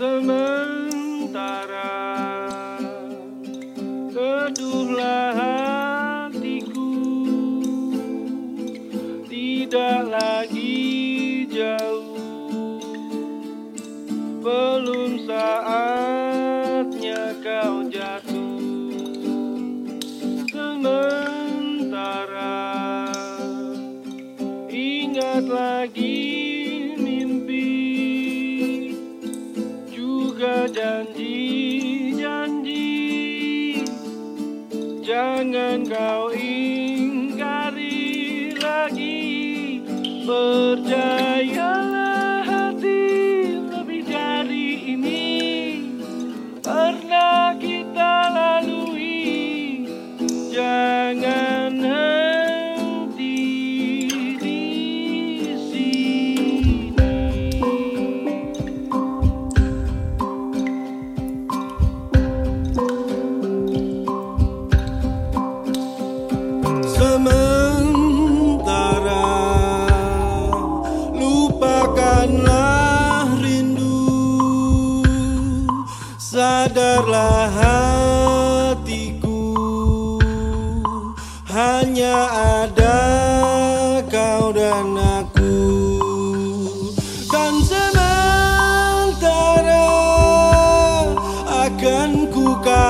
sementara. Teduhlah hatiku. Tidak lagi jauh. Belum saatnya kau jatuh. Sementara. Ingat lagi berjanji Sadarlah hatiku. Hanya ada kau dan aku. Dan sementara akan kukah